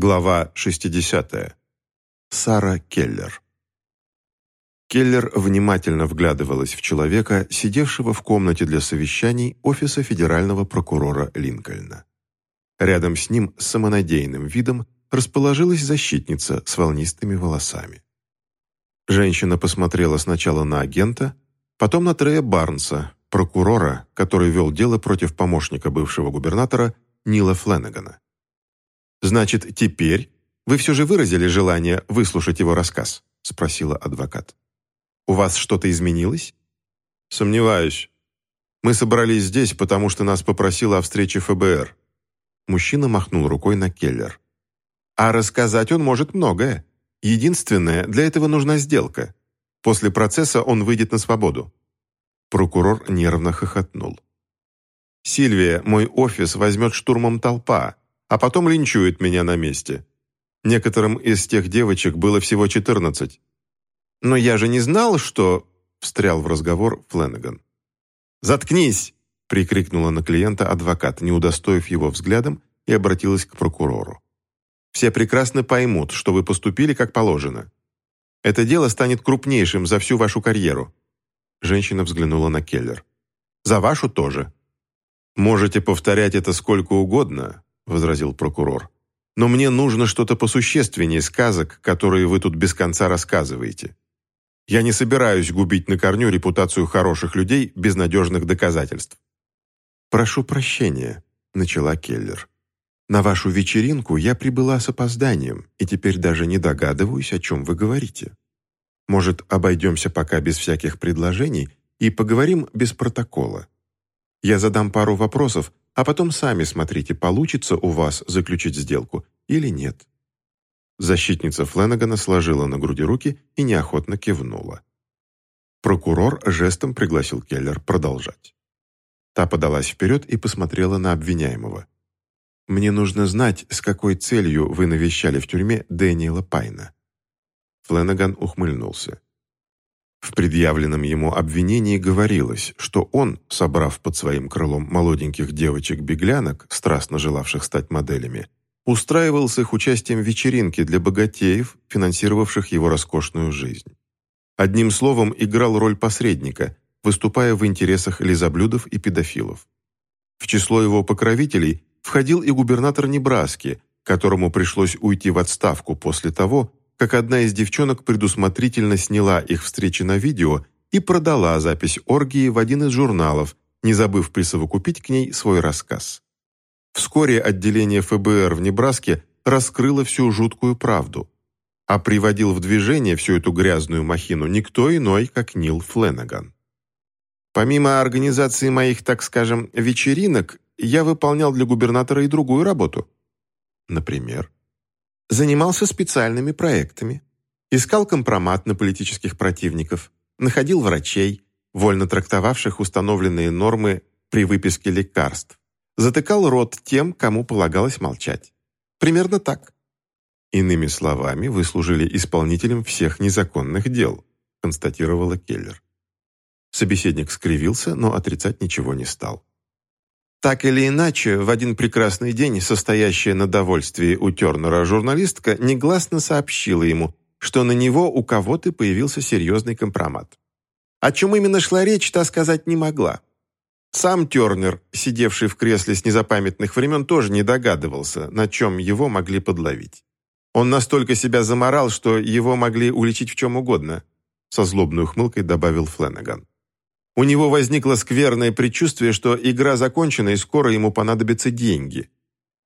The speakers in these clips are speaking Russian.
Глава 60. Сара Келлер. Келлер внимательно вглядывалась в человека, сидевшего в комнате для совещаний офиса федерального прокурора Линкольна. Рядом с ним с самонадеянным видом расположилась защитница с волнистыми волосами. Женщина посмотрела сначала на агента, потом на Трея Барнса, прокурора, который вел дело против помощника бывшего губернатора Нила Фленнегана. «Значит, теперь вы все же выразили желание выслушать его рассказ?» – спросила адвокат. «У вас что-то изменилось?» «Сомневаюсь. Мы собрались здесь, потому что нас попросила о встрече ФБР». Мужчина махнул рукой на Келлер. «А рассказать он может многое. Единственное, для этого нужна сделка. После процесса он выйдет на свободу». Прокурор нервно хохотнул. «Сильвия, мой офис возьмет штурмом толпа, а потом линчует меня на месте. Некоторым из тех девочек было всего 14. «Но я же не знал, что...» — встрял в разговор Фленнеган. «Заткнись!» — прикрикнула на клиента адвокат, не удостоив его взглядом, и обратилась к прокурору. «Все прекрасно поймут, что вы поступили как положено. Это дело станет крупнейшим за всю вашу карьеру». Женщина взглянула на Келлер. «За вашу тоже». «Можете повторять это сколько угодно, возразил прокурор. «Но мне нужно что-то посущественнее сказок, которые вы тут без конца рассказываете. Я не собираюсь губить на корню репутацию хороших людей без надежных доказательств». «Прошу прощения», — начала Келлер. «На вашу вечеринку я прибыла с опозданием и теперь даже не догадываюсь, о чем вы говорите. Может, обойдемся пока без всяких предложений и поговорим без протокола? Я задам пару вопросов, а потом сами смотрите, получится у вас заключить сделку или нет». Защитница Фленнегана сложила на груди руки и неохотно кивнула. Прокурор жестом пригласил Келлер продолжать. Та подалась вперед и посмотрела на обвиняемого. «Мне нужно знать, с какой целью вы навещали в тюрьме Дэниела Пайна». Фленнеган ухмыльнулся. В предъявленном ему обвинении говорилось, что он, собрав под своим крылом молоденьких девочек-беглянок, страстно желавших стать моделями, устраивал с их участием вечеринки для богатеев, финансировавших его роскошную жизнь. Одним словом, играл роль посредника, выступая в интересах лизоблюдов и педофилов. В число его покровителей входил и губернатор Небраски, которому пришлось уйти в отставку после того, как одна из девчонок предусмотрительно сняла их встречи на видео и продала запись оргии в один из журналов, не забыв присовокупить к ней свой рассказ. Вскоре отделение ФБР в Небраске раскрыло всю жуткую правду, а приводил в движение всю эту грязную махину никто иной, как Нил Фленнеган. Помимо организации моих, так скажем, вечеринок, я выполнял для губернатора и другую работу. Например, Занимался специальными проектами. Искал компромат на политических противников, находил врачей, вольно трактовавших установленные нормы при выписке лекарств. Затыкал рот тем, кому полагалось молчать. Примерно так. Иными словами, вы служили исполнителем всех незаконных дел, констатировала Келлер. Собеседник скривился, но отрицать ничего не стал. Так или иначе, в один прекрасный день состоящая на довольствии у Тернера журналистка негласно сообщила ему, что на него у кого-то появился серьезный компромат. О чем именно шла речь, та сказать не могла. Сам Тернер, сидевший в кресле с незапамятных времен, тоже не догадывался, на чем его могли подловить. Он настолько себя заморал, что его могли уличить в чем угодно, со злобной ухмылкой добавил Фленнеган. У него возникло скверное предчувствие, что игра закончена и скоро ему понадобятся деньги.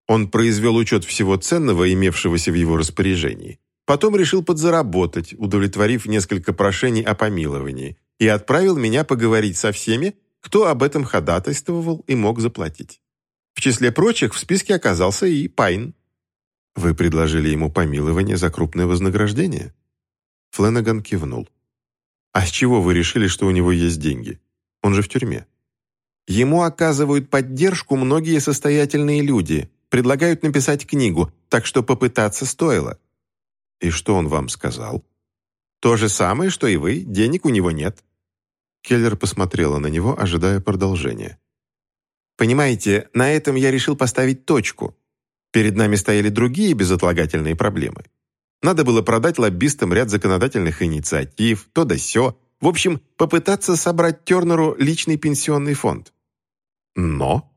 Он произвел учет всего ценного, имевшегося в его распоряжении. Потом решил подзаработать, удовлетворив несколько прошений о помиловании, и отправил меня поговорить со всеми, кто об этом ходатайствовал и мог заплатить. В числе прочих в списке оказался и Пайн. «Вы предложили ему помилование за крупное вознаграждение?» Фленнеган кивнул. А с чего вы решили, что у него есть деньги? Он же в тюрьме. Ему оказывают поддержку многие состоятельные люди, предлагают написать книгу, так что попытаться стоило. И что он вам сказал? То же самое, что и вы, денег у него нет. Келлер посмотрела на него, ожидая продолжения. Понимаете, на этом я решил поставить точку. Перед нами стояли другие безотлагательные проблемы. Надо было продать лоббистам ряд законодательных инициатив, то да сё. В общем, попытаться собрать Тернеру личный пенсионный фонд. Но...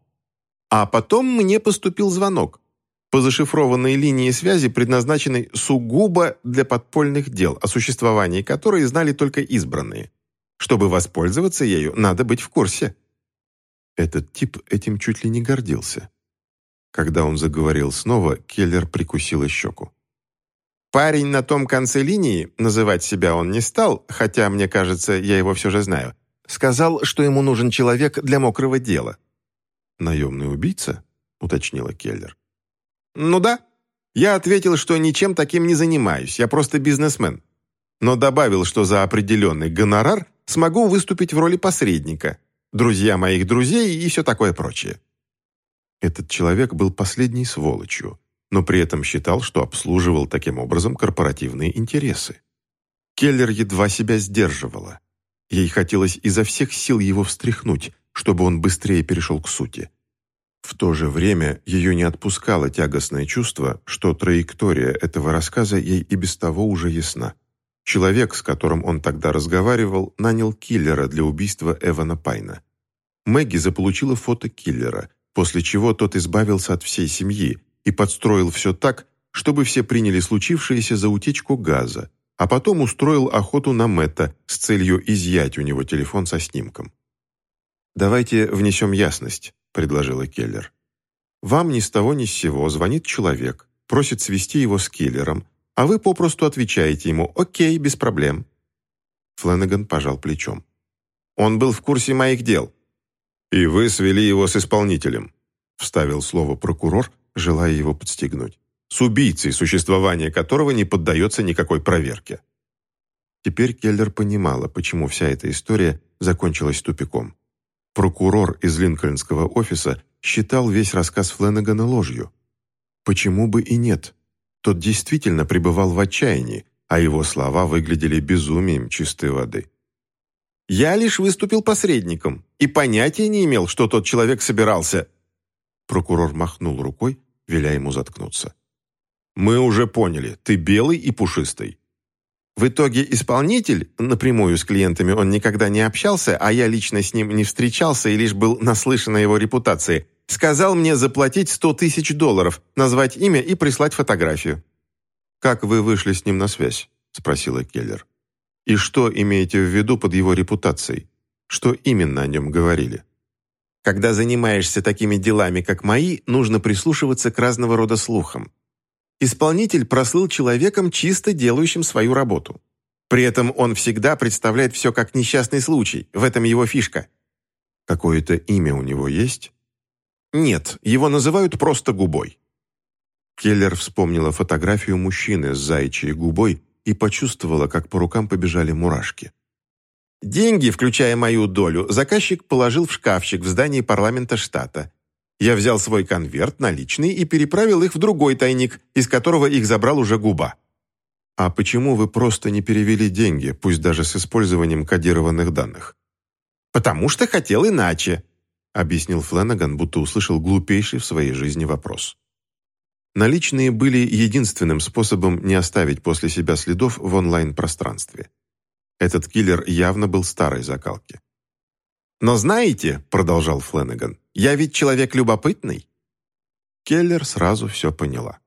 А потом мне поступил звонок по зашифрованной линии связи, предназначенной сугубо для подпольных дел, о существовании которой знали только избранные. Чтобы воспользоваться ею, надо быть в курсе. Этот тип этим чуть ли не гордился. Когда он заговорил снова, Келлер прикусил щеку. Парень на том конце линии, называть себя он не стал, хотя, мне кажется, я его все же знаю, сказал, что ему нужен человек для мокрого дела. «Наемный убийца?» — уточнила Келлер. «Ну да». Я ответил, что ничем таким не занимаюсь, я просто бизнесмен. Но добавил, что за определенный гонорар смогу выступить в роли посредника, друзья моих друзей и все такое прочее. Этот человек был последней сволочью, но при этом считал, что обслуживал таким образом корпоративные интересы. Келлер едва себя сдерживала. Ей хотелось изо всех сил его встряхнуть, чтобы он быстрее перешел к сути. В то же время ее не отпускало тягостное чувство, что траектория этого рассказа ей и без того уже ясна. Человек, с которым он тогда разговаривал, нанял киллера для убийства Эвана Пайна. Мэгги заполучила фото киллера, после чего тот избавился от всей семьи и подстроил все так, чтобы все приняли случившееся за утечку газа, а потом устроил охоту на Мэтта с целью изъять у него телефон со снимком. «Давайте внесем ясность», предложила Келлер. «Вам ни с того ни с сего звонит человек, просит свести его с киллером, а вы попросту отвечаете ему «Окей, без проблем». Фленнеган пожал плечом. «Он был в курсе моих дел». «И вы свели его с исполнителем», вставил слово прокурор, желая его подстегнуть. «С убийцей, существование которого не поддается никакой проверке». Теперь Келлер понимала, почему вся эта история закончилась тупиком. Прокурор из Линкольнского офиса считал весь рассказ Фленнегана ложью. Почему бы и нет? Тот действительно пребывал в отчаянии, а его слова выглядели безумием чистой воды. «Я лишь выступил посредником и понятия не имел, что тот человек собирался...» Прокурор махнул рукой, веля ему заткнуться. «Мы уже поняли, ты белый и пушистый. В итоге исполнитель, напрямую с клиентами он никогда не общался, а я лично с ним не встречался и лишь был наслышан о его репутации, сказал мне заплатить 100 тысяч долларов, назвать имя и прислать фотографию. «Как вы вышли с ним на связь?» – спросила Келлер. «И что имеете в виду под его репутацией? Что именно о нем говорили?» «Когда занимаешься такими делами, как мои, нужно прислушиваться к разного рода слухам. Исполнитель прослыл человеком, чисто делающим свою работу. При этом он всегда представляет все как несчастный случай, в этом его фишка. Какое-то имя у него есть? Нет, его называют просто губой. Келлер вспомнила фотографию мужчины с заячьей губой и почувствовала, как по рукам побежали мурашки. Деньги, включая мою долю, заказчик положил в шкафчик в здании парламента штата. Я взял свой конверт, наличный, и переправил их в другой тайник, из которого их забрал уже губа. А почему вы просто не перевели деньги, пусть даже с использованием кодированных данных? Потому что хотел иначе, объяснил Фленнеган, будто услышал глупейший в своей жизни вопрос. Наличные были единственным способом не оставить после себя следов в онлайн-пространстве. Этот киллер явно был старой закалки. «Но знаете», — продолжал Фленнеган, «я ведь человек любопытный». Келлер сразу все поняла.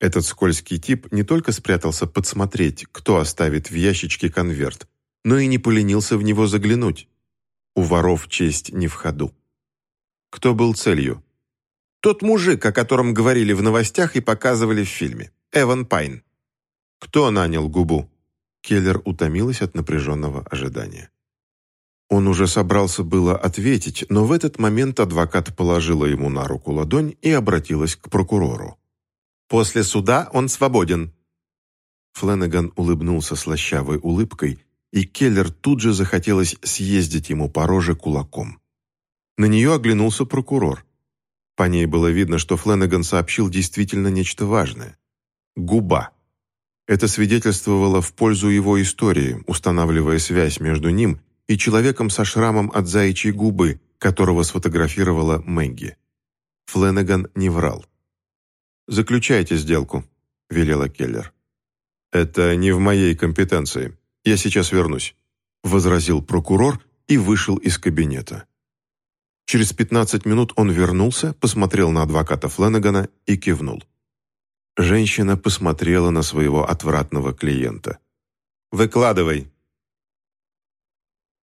Этот скользкий тип не только спрятался подсмотреть, кто оставит в ящичке конверт, но и не поленился в него заглянуть. У воров честь не в ходу. Кто был целью? Тот мужик, о котором говорили в новостях и показывали в фильме. Эван Пайн. Кто нанял губу? Келлер утомилась от напряженного ожидания. Он уже собрался было ответить, но в этот момент адвокат положила ему на руку ладонь и обратилась к прокурору. «После суда он свободен». Фленнеган улыбнулся слащавой улыбкой, и Келлер тут же захотелось съездить ему по роже кулаком. На нее оглянулся прокурор. По ней было видно, что Фленнеган сообщил действительно нечто важное. Губа. Это свидетельствовало в пользу его истории, устанавливая связь между ним и человеком со шрамом от заячьей губы, которого сфотографировала Мэгги. Фленнеган не врал. «Заключайте сделку», — велела Келлер. «Это не в моей компетенции. Я сейчас вернусь», — возразил прокурор и вышел из кабинета. Через 15 минут он вернулся, посмотрел на адвоката Фленнегана и кивнул. Женщина посмотрела на своего отвратного клиента. «Выкладывай»,